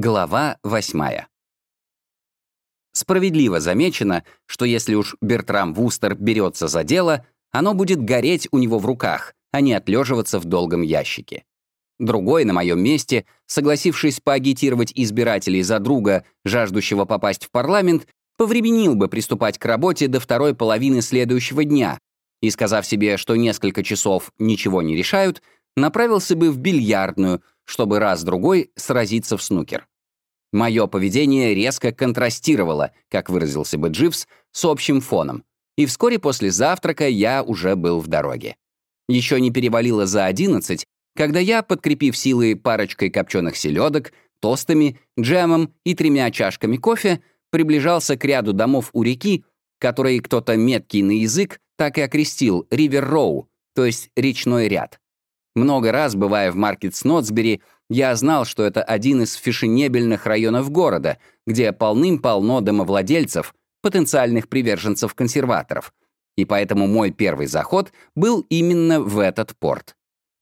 Глава восьмая. Справедливо замечено, что если уж Бертрам Вустер берется за дело, оно будет гореть у него в руках, а не отлеживаться в долгом ящике. Другой на моем месте, согласившись поагитировать избирателей за друга, жаждущего попасть в парламент, повременил бы приступать к работе до второй половины следующего дня и, сказав себе, что несколько часов ничего не решают, направился бы в бильярдную, чтобы раз-другой сразиться в снукер. Мое поведение резко контрастировало, как выразился бы Дживс, с общим фоном, и вскоре после завтрака я уже был в дороге. Еще не перевалило за одиннадцать, когда я, подкрепив силы парочкой копченых селедок, тостами, джемом и тремя чашками кофе, приближался к ряду домов у реки, которые кто-то меткий на язык так и окрестил Ривер-Роу, то есть речной ряд. Много раз, бывая в Маркет-Снотсбери, я знал, что это один из фешенебельных районов города, где полным-полно домовладельцев, потенциальных приверженцев консерваторов. И поэтому мой первый заход был именно в этот порт.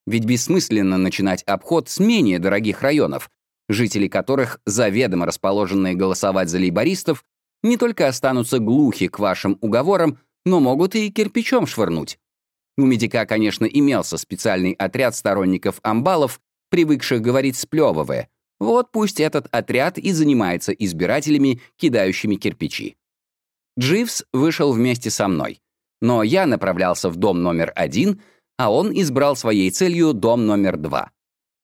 Ведь бессмысленно начинать обход с менее дорогих районов, жители которых, заведомо расположенные голосовать за лейбористов, не только останутся глухи к вашим уговорам, но могут и кирпичом швырнуть. У медика, конечно, имелся специальный отряд сторонников амбалов, привыкших говорить сплевывая. Вот пусть этот отряд и занимается избирателями, кидающими кирпичи. Дживс вышел вместе со мной, но я направлялся в дом номер один — а он избрал своей целью дом номер два.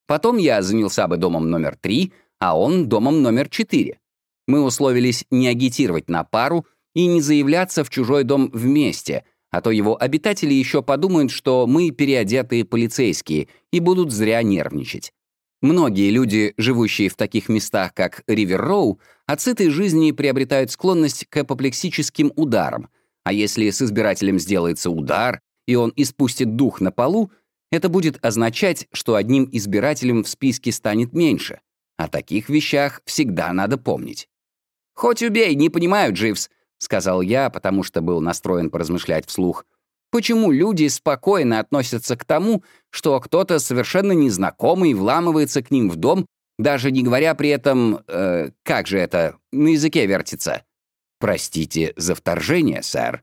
Потом я занялся бы домом номер три, а он домом номер четыре. Мы условились не агитировать на пару и не заявляться в чужой дом вместе, а то его обитатели еще подумают, что мы переодетые полицейские и будут зря нервничать. Многие люди, живущие в таких местах, как Ривер-Роу, от сытой жизни приобретают склонность к апоплексическим ударам, а если с избирателем сделается удар, и он испустит дух на полу, это будет означать, что одним избирателем в списке станет меньше. О таких вещах всегда надо помнить. «Хоть убей, не понимаю, Дживс», — сказал я, потому что был настроен поразмышлять вслух. «Почему люди спокойно относятся к тому, что кто-то совершенно незнакомый вламывается к ним в дом, даже не говоря при этом, э, как же это, на языке вертится? Простите за вторжение, сэр.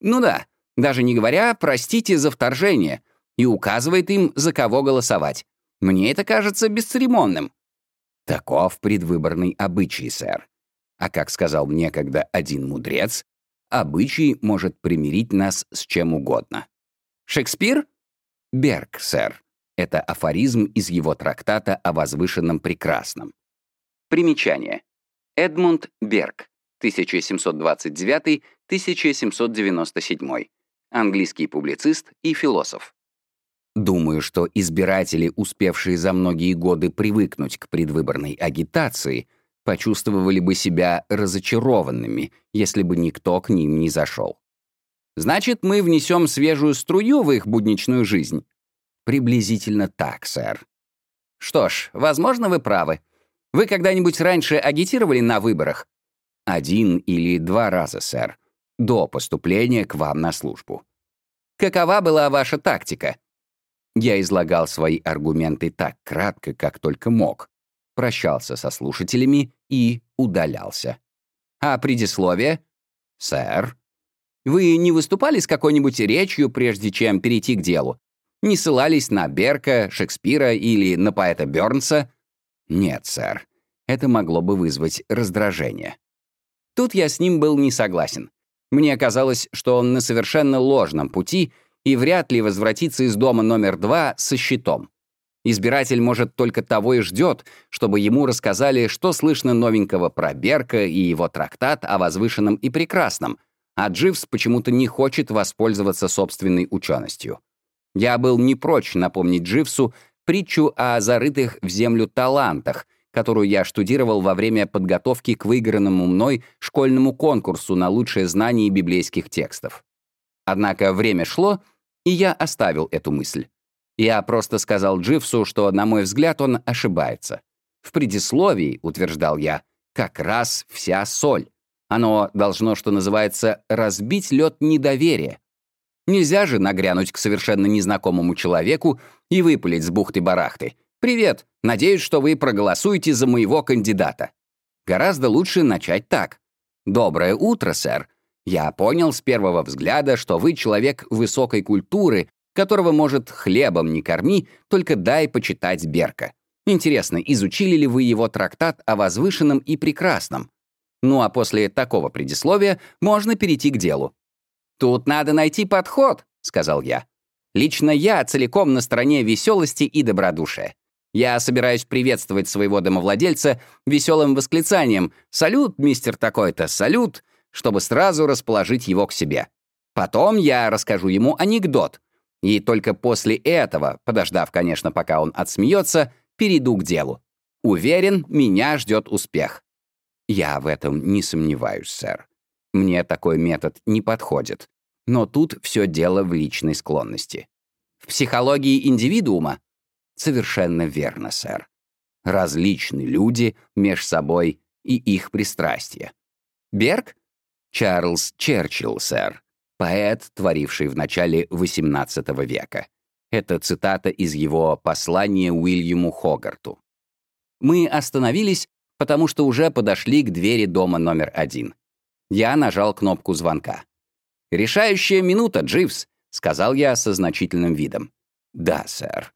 Ну да, даже не говоря «простите за вторжение», и указывает им, за кого голосовать. Мне это кажется бесцеремонным. Таков предвыборный обычай, сэр. А как сказал мне когда один мудрец, обычай может примирить нас с чем угодно. Шекспир? Берг, сэр. Это афоризм из его трактата о возвышенном прекрасном. Примечание. Эдмунд Берг, 1729-1797 английский публицист и философ. Думаю, что избиратели, успевшие за многие годы привыкнуть к предвыборной агитации, почувствовали бы себя разочарованными, если бы никто к ним не зашел. Значит, мы внесем свежую струю в их будничную жизнь? Приблизительно так, сэр. Что ж, возможно, вы правы. Вы когда-нибудь раньше агитировали на выборах? Один или два раза, сэр до поступления к вам на службу. Какова была ваша тактика? Я излагал свои аргументы так кратко, как только мог, прощался со слушателями и удалялся. А предисловие? Сэр, вы не выступали с какой-нибудь речью, прежде чем перейти к делу? Не ссылались на Берка, Шекспира или на поэта Бёрнса? Нет, сэр. Это могло бы вызвать раздражение. Тут я с ним был не согласен. Мне казалось, что он на совершенно ложном пути и вряд ли возвратится из дома номер два со щитом. Избиратель, может, только того и ждет, чтобы ему рассказали, что слышно новенького про Берка и его трактат о возвышенном и прекрасном, а Дживс почему-то не хочет воспользоваться собственной ученостью. Я был не прочь напомнить Дживсу притчу о зарытых в землю талантах — которую я штудировал во время подготовки к выигранному мной школьному конкурсу на лучшее знание библейских текстов. Однако время шло, и я оставил эту мысль. Я просто сказал Дживсу, что, на мой взгляд, он ошибается. В предисловии, утверждал я, как раз вся соль. Оно должно, что называется, разбить лед недоверия. Нельзя же нагрянуть к совершенно незнакомому человеку и выпалить с бухты-барахты. «Привет. Надеюсь, что вы проголосуете за моего кандидата». Гораздо лучше начать так. «Доброе утро, сэр. Я понял с первого взгляда, что вы человек высокой культуры, которого, может, хлебом не корми, только дай почитать Берка. Интересно, изучили ли вы его трактат о возвышенном и прекрасном? Ну а после такого предисловия можно перейти к делу. «Тут надо найти подход», — сказал я. «Лично я целиком на стороне веселости и добродушия. Я собираюсь приветствовать своего домовладельца веселым восклицанием «Салют, мистер такой-то, салют!», чтобы сразу расположить его к себе. Потом я расскажу ему анекдот. И только после этого, подождав, конечно, пока он отсмеется, перейду к делу. Уверен, меня ждет успех. Я в этом не сомневаюсь, сэр. Мне такой метод не подходит. Но тут все дело в личной склонности. В психологии индивидуума Совершенно верно, сэр. Различны люди меж собой и их пристрастия. Берг? Чарльз Черчилл, сэр. Поэт, творивший в начале XVIII века. Это цитата из его послания Уильяму Хогарту. Мы остановились, потому что уже подошли к двери дома номер один. Я нажал кнопку звонка. «Решающая минута, Дживс», — сказал я со значительным видом. «Да, сэр».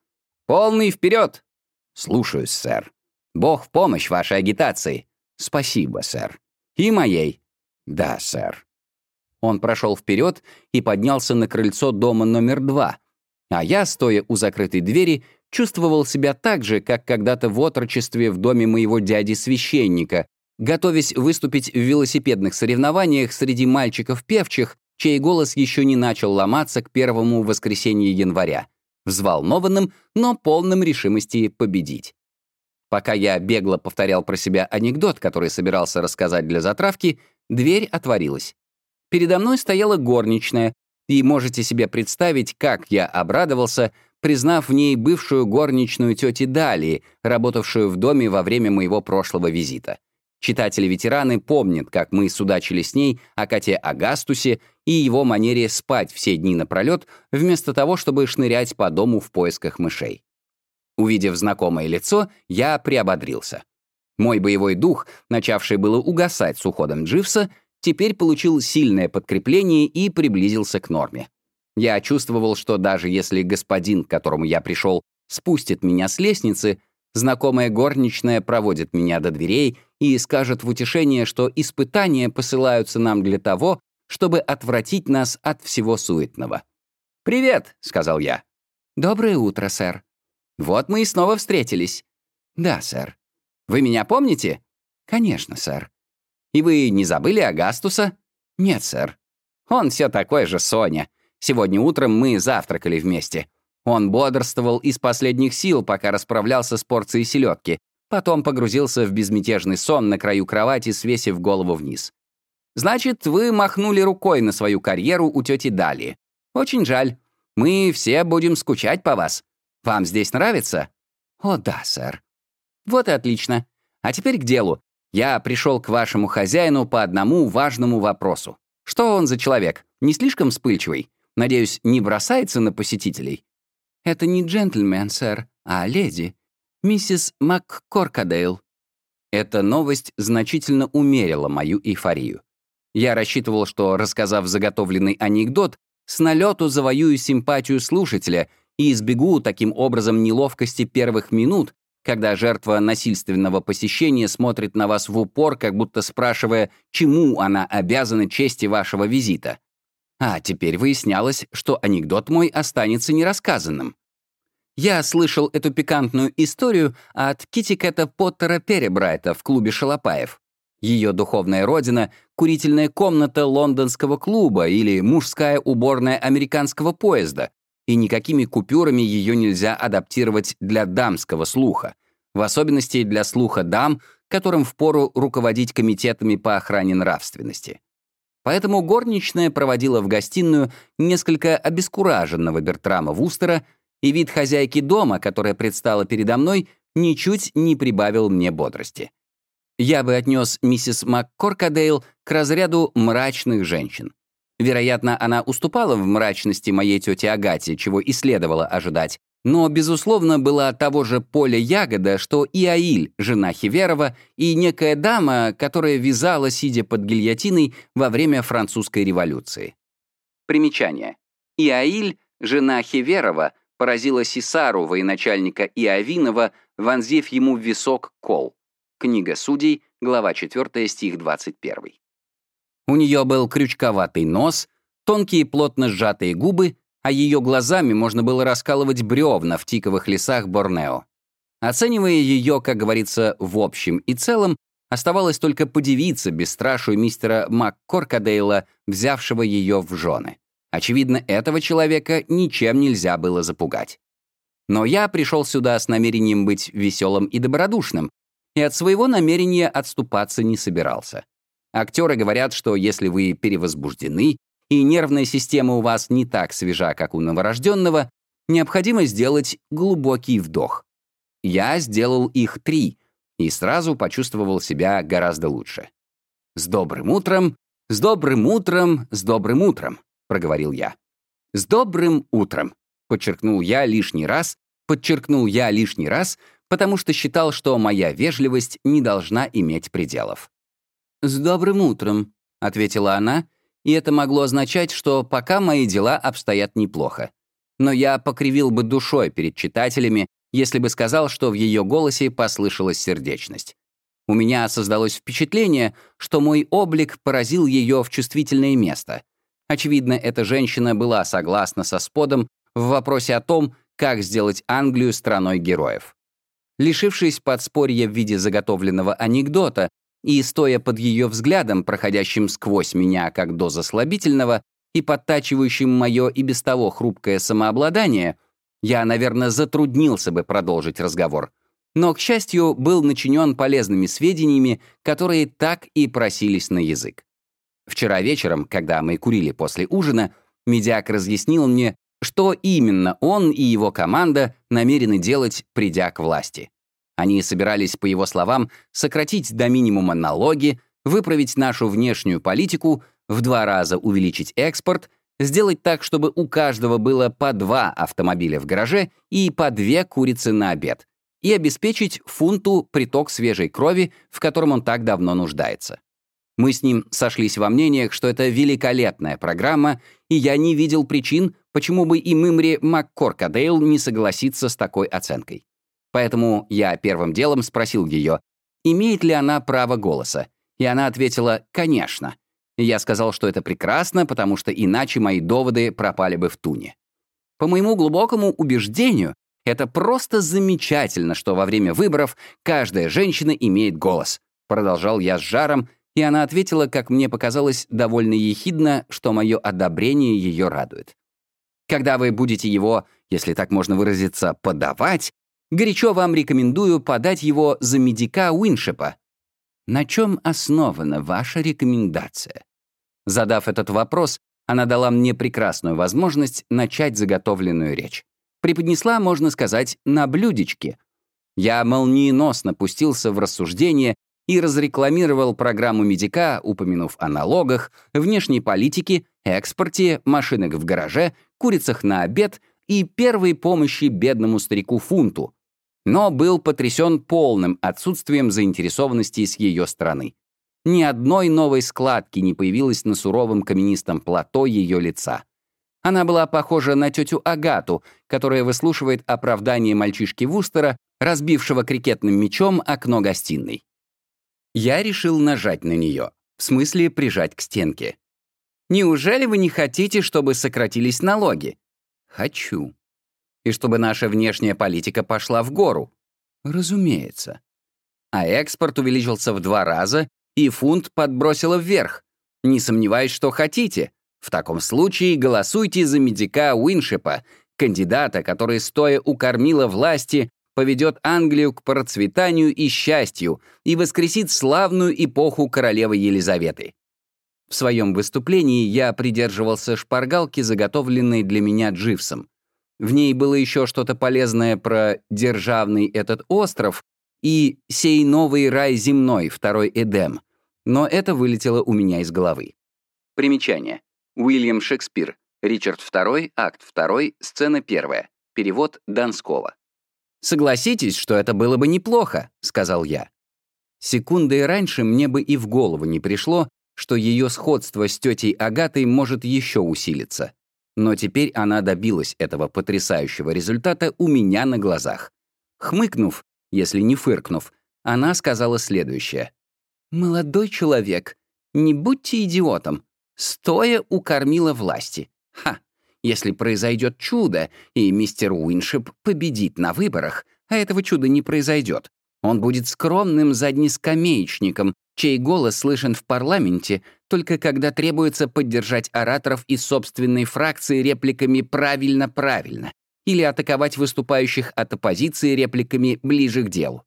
«Полный вперед!» «Слушаюсь, сэр. Бог в помощь вашей агитации». «Спасибо, сэр». «И моей». «Да, сэр». Он прошел вперед и поднялся на крыльцо дома номер два, а я, стоя у закрытой двери, чувствовал себя так же, как когда-то в отрочестве в доме моего дяди-священника, готовясь выступить в велосипедных соревнованиях среди мальчиков-певчих, чей голос еще не начал ломаться к первому воскресенью января взволнованным, но полным решимости победить. Пока я бегло повторял про себя анекдот, который собирался рассказать для затравки, дверь отворилась. Передо мной стояла горничная, и можете себе представить, как я обрадовался, признав в ней бывшую горничную тети Далии, работавшую в доме во время моего прошлого визита. Читатели-ветераны помнят, как мы судачили с ней о коте Агастусе и его манере спать все дни напролет, вместо того, чтобы шнырять по дому в поисках мышей. Увидев знакомое лицо, я приободрился. Мой боевой дух, начавший было угасать с уходом Дживса, теперь получил сильное подкрепление и приблизился к норме. Я чувствовал, что даже если господин, к которому я пришел, спустит меня с лестницы, знакомая горничная проводит меня до дверей и скажет в утешение, что испытания посылаются нам для того, чтобы отвратить нас от всего суетного. «Привет», — сказал я. «Доброе утро, сэр». «Вот мы и снова встретились». «Да, сэр». «Вы меня помните?» «Конечно, сэр». «И вы не забыли Агастуса?» «Нет, сэр». «Он все такой же Соня. Сегодня утром мы завтракали вместе. Он бодрствовал из последних сил, пока расправлялся с порцией селедки, Потом погрузился в безмятежный сон на краю кровати, свесив голову вниз. «Значит, вы махнули рукой на свою карьеру у тети Дали. Очень жаль. Мы все будем скучать по вас. Вам здесь нравится?» «О, да, сэр». «Вот и отлично. А теперь к делу. Я пришел к вашему хозяину по одному важному вопросу. Что он за человек? Не слишком вспыльчивый? Надеюсь, не бросается на посетителей?» «Это не джентльмен, сэр, а леди миссис МакКоркадейл». Эта новость значительно умерила мою эйфорию. Я рассчитывал, что, рассказав заготовленный анекдот, с налету завоюю симпатию слушателя и избегу таким образом неловкости первых минут, когда жертва насильственного посещения смотрит на вас в упор, как будто спрашивая, чему она обязана чести вашего визита. А теперь выяснялось, что анекдот мой останется нерассказанным. Я слышал эту пикантную историю от Китикета Поттера Перебрайта в клубе Шалопаев. Ее духовная родина — курительная комната лондонского клуба или мужская уборная американского поезда, и никакими купюрами ее нельзя адаптировать для дамского слуха, в особенности для слуха дам, которым впору руководить комитетами по охране нравственности. Поэтому горничная проводила в гостиную несколько обескураженного Бертрама Вустера — и вид хозяйки дома, которая предстала передо мной, ничуть не прибавил мне бодрости. Я бы отнес миссис МакКоркадейл к разряду мрачных женщин. Вероятно, она уступала в мрачности моей тете Агате, чего и следовало ожидать, но, безусловно, была того же поля ягода, что и Аиль, жена Хиверова, и некая дама, которая вязала, сидя под гильотиной во время французской революции. Примечание. Иаиль, жена Хиверова, поразила Сисару, военачальника Иовинова, вонзив ему в висок кол. Книга судей, глава 4, стих 21. У нее был крючковатый нос, тонкие плотно сжатые губы, а ее глазами можно было раскалывать бревна в тиковых лесах Борнео. Оценивая ее, как говорится, в общем и целом, оставалось только подивиться бесстрашию мистера МакКоркадейла, взявшего ее в жены. Очевидно, этого человека ничем нельзя было запугать. Но я пришел сюда с намерением быть веселым и добродушным, и от своего намерения отступаться не собирался. Актеры говорят, что если вы перевозбуждены и нервная система у вас не так свежа, как у новорожденного, необходимо сделать глубокий вдох. Я сделал их три и сразу почувствовал себя гораздо лучше. «С добрым утром, с добрым утром, с добрым утром», — проговорил я. «С добрым утром», — подчеркнул я лишний раз, подчеркнул я лишний раз, потому что считал, что моя вежливость не должна иметь пределов. «С добрым утром», — ответила она, и это могло означать, что пока мои дела обстоят неплохо. Но я покривил бы душой перед читателями, если бы сказал, что в ее голосе послышалась сердечность. У меня создалось впечатление, что мой облик поразил ее в чувствительное место. Очевидно, эта женщина была согласна со Сподом в вопросе о том, как сделать Англию страной героев. Лишившись подспорья в виде заготовленного анекдота, и, стоя под ее взглядом, проходящим сквозь меня как доза слабительного и подтачивающим мое и без того хрупкое самообладание, я, наверное, затруднился бы продолжить разговор. Но, к счастью, был начинен полезными сведениями, которые так и просились на язык. Вчера вечером, когда мы курили после ужина, медиак разъяснил мне, что именно он и его команда намерены делать, придя к власти. Они собирались, по его словам, сократить до минимума налоги, выправить нашу внешнюю политику, в два раза увеличить экспорт, сделать так, чтобы у каждого было по два автомобиля в гараже и по две курицы на обед, и обеспечить фунту приток свежей крови, в котором он так давно нуждается. Мы с ним сошлись во мнениях, что это великолепная программа, и я не видел причин, почему бы и Мымри МакКоркадейл не согласиться с такой оценкой. Поэтому я первым делом спросил ее, имеет ли она право голоса. И она ответила «конечно». Я сказал, что это прекрасно, потому что иначе мои доводы пропали бы в туне. По моему глубокому убеждению, это просто замечательно, что во время выборов каждая женщина имеет голос. Продолжал я с жаром, и она ответила, как мне показалось, довольно ехидно, что мое одобрение ее радует. Когда вы будете его, если так можно выразиться, подавать, Горячо вам рекомендую подать его за медика Уиншепа. На чем основана ваша рекомендация? Задав этот вопрос, она дала мне прекрасную возможность начать заготовленную речь. Преподнесла, можно сказать, на блюдечке. Я молниеносно пустился в рассуждение и разрекламировал программу медика, упомянув о налогах, внешней политике, экспорте, машинах в гараже, курицах на обед и первой помощи бедному старику Фунту, но был потрясен полным отсутствием заинтересованности с ее стороны. Ни одной новой складки не появилось на суровом каменистом плато ее лица. Она была похожа на тетю Агату, которая выслушивает оправдание мальчишки Вустера, разбившего крикетным мячом окно гостиной. Я решил нажать на нее, в смысле прижать к стенке. «Неужели вы не хотите, чтобы сократились налоги?» «Хочу», и чтобы наша внешняя политика пошла в гору? Разумеется. А экспорт увеличился в два раза, и фунт подбросило вверх. Не сомневаюсь, что хотите. В таком случае голосуйте за медика Уиншипа, кандидата, который, стоя у кормила власти, поведет Англию к процветанию и счастью и воскресит славную эпоху королевы Елизаветы. В своем выступлении я придерживался шпаргалки, заготовленной для меня Дживсом. В ней было еще что-то полезное про державный этот остров и сей новый рай земной, второй Эдем. Но это вылетело у меня из головы. Примечание. Уильям Шекспир. Ричард II, акт 2, сцена 1. Перевод Донского. «Согласитесь, что это было бы неплохо», — сказал я. Секундой раньше мне бы и в голову не пришло, что ее сходство с тетей Агатой может еще усилиться. Но теперь она добилась этого потрясающего результата у меня на глазах. Хмыкнув, если не фыркнув, она сказала следующее. «Молодой человек, не будьте идиотом. Стоя укормила власти. Ха! Если произойдет чудо, и мистер Уиншип победит на выборах, а этого чуда не произойдет, он будет скромным заднескамеечником, чей голос слышен в парламенте только когда требуется поддержать ораторов из собственной фракции репликами «правильно-правильно» или атаковать выступающих от оппозиции репликами «ближе к делу».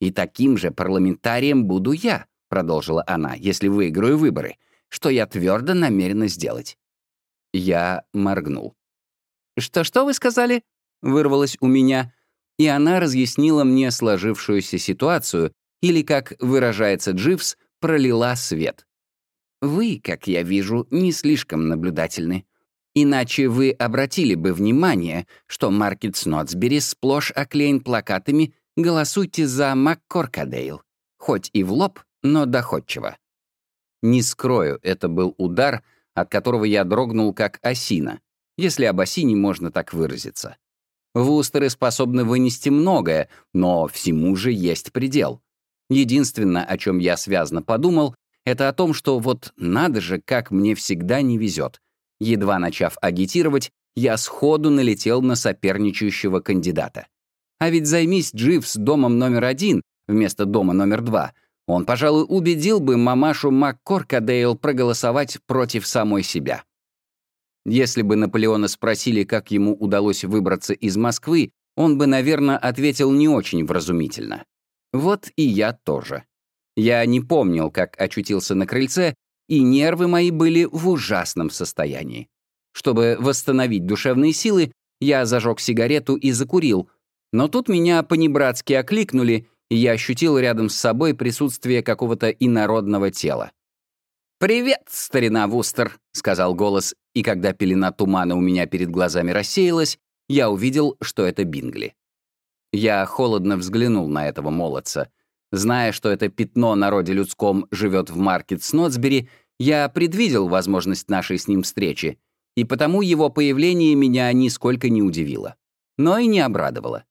«И таким же парламентарием буду я», — продолжила она, «если выиграю выборы, что я твердо намерена сделать». Я моргнул. «Что-что вы сказали?» — вырвалось у меня, и она разъяснила мне сложившуюся ситуацию, или, как выражается Дживс, пролила свет. Вы, как я вижу, не слишком наблюдательны. Иначе вы обратили бы внимание, что Маркет Снотсбери сплошь оклеен плакатами «Голосуйте за МакКоркадейл». Хоть и в лоб, но доходчиво. Не скрою, это был удар, от которого я дрогнул как осина, если об осине можно так выразиться. Вустеры способны вынести многое, но всему же есть предел. Единственное, о чем я связно подумал, это о том, что вот надо же, как мне всегда не везет. Едва начав агитировать, я сходу налетел на соперничающего кандидата. А ведь займись Дживс домом номер один вместо дома номер два, он, пожалуй, убедил бы мамашу МакКоркадейл проголосовать против самой себя. Если бы Наполеона спросили, как ему удалось выбраться из Москвы, он бы, наверное, ответил не очень вразумительно. Вот и я тоже. Я не помнил, как очутился на крыльце, и нервы мои были в ужасном состоянии. Чтобы восстановить душевные силы, я зажег сигарету и закурил, но тут меня понебратски окликнули, и я ощутил рядом с собой присутствие какого-то инородного тела. «Привет, старина Вустер», — сказал голос, и когда пелена тумана у меня перед глазами рассеялась, я увидел, что это Бингли. Я холодно взглянул на этого молодца. Зная, что это пятно на роде людском живет в Маркет Снотсбери, я предвидел возможность нашей с ним встречи, и потому его появление меня нисколько не удивило. Но и не обрадовало.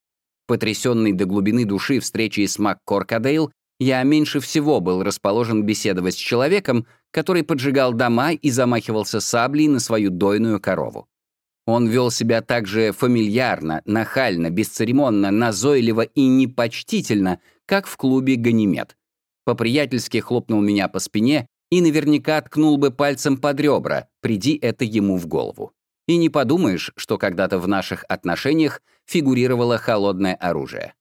Потрясенный до глубины души встречей с МакКоркадейл, я меньше всего был расположен беседовать с человеком, который поджигал дома и замахивался саблей на свою дойную корову. Он вел себя так же фамильярно, нахально, бесцеремонно, назойливо и непочтительно, как в клубе «Ганимед». По-приятельски хлопнул меня по спине и наверняка ткнул бы пальцем под ребра, приди это ему в голову. И не подумаешь, что когда-то в наших отношениях фигурировало холодное оружие.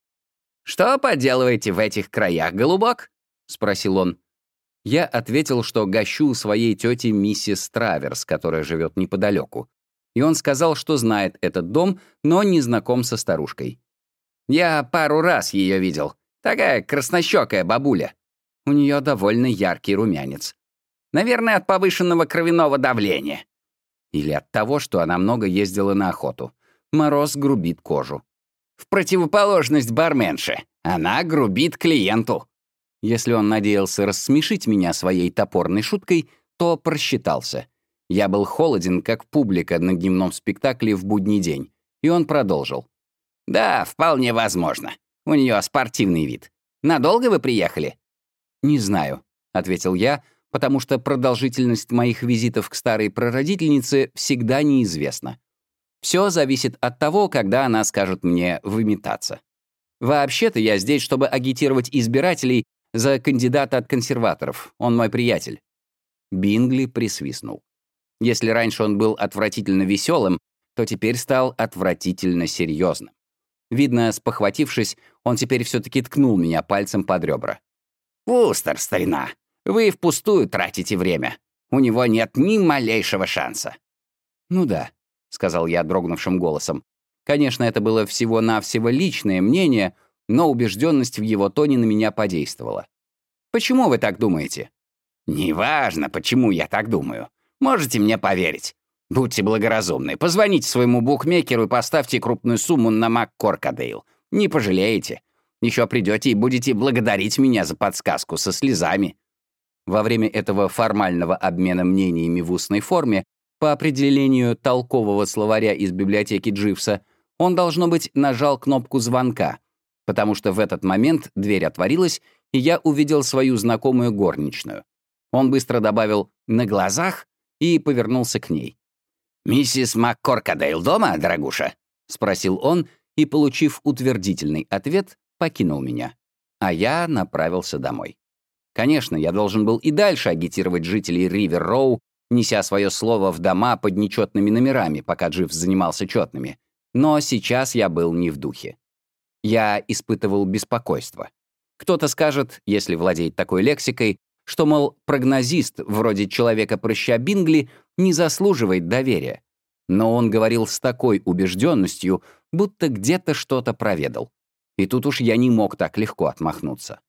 «Что поделываете в этих краях, голубок?» — спросил он. Я ответил, что гощу своей тете миссис Траверс, которая живет неподалеку, и он сказал, что знает этот дом, но не знаком со старушкой. «Я пару раз ее видел. Такая краснощекая бабуля. У нее довольно яркий румянец. Наверное, от повышенного кровяного давления. Или от того, что она много ездила на охоту. Мороз грубит кожу. В противоположность барменше. Она грубит клиенту. Если он надеялся рассмешить меня своей топорной шуткой, то просчитался. Я был холоден, как публика на дневном спектакле в будний день. И он продолжил. «Да, вполне возможно. У нее спортивный вид. Надолго вы приехали?» «Не знаю», — ответил я, потому что продолжительность моих визитов к старой прародительнице всегда неизвестна. Все зависит от того, когда она скажет мне выметаться. Вообще-то я здесь, чтобы агитировать избирателей за кандидата от консерваторов. Он мой приятель». Бингли присвистнул. Если раньше он был отвратительно веселым, то теперь стал отвратительно серьезным. Видно, спохватившись, он теперь все-таки ткнул меня пальцем под ребра. «Вустер, старина, вы впустую тратите время. У него нет ни малейшего шанса». «Ну да», — сказал я дрогнувшим голосом. Конечно, это было всего-навсего личное мнение, но убежденность в его тоне на меня подействовала. «Почему вы так думаете?» «Неважно, почему я так думаю. Можете мне поверить. Будьте благоразумны, позвоните своему букмекеру и поставьте крупную сумму на МакКоркадейл. Не пожалеете. Еще придете и будете благодарить меня за подсказку со слезами». Во время этого формального обмена мнениями в устной форме, по определению толкового словаря из библиотеки Дживса, он, должно быть, нажал кнопку звонка, потому что в этот момент дверь отворилась, и я увидел свою знакомую горничную. Он быстро добавил «на глазах» и повернулся к ней. «Миссис МакКоркадейл дома, дорогуша?» — спросил он, и, получив утвердительный ответ, покинул меня. А я направился домой. Конечно, я должен был и дальше агитировать жителей Ривер-Роу, неся свое слово в дома под нечетными номерами, пока Дживс занимался четными. Но сейчас я был не в духе. Я испытывал беспокойство. Кто-то скажет, если владеет такой лексикой, что, мол, прогнозист, вроде человека-прыща Бингли, не заслуживает доверия. Но он говорил с такой убежденностью, будто где-то что-то проведал. И тут уж я не мог так легко отмахнуться.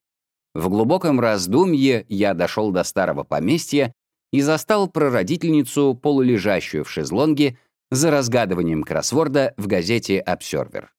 В глубоком раздумье я дошел до старого поместья и застал прародительницу, полулежащую в шезлонге, за разгадыванием кроссворда в газете «Обсервер».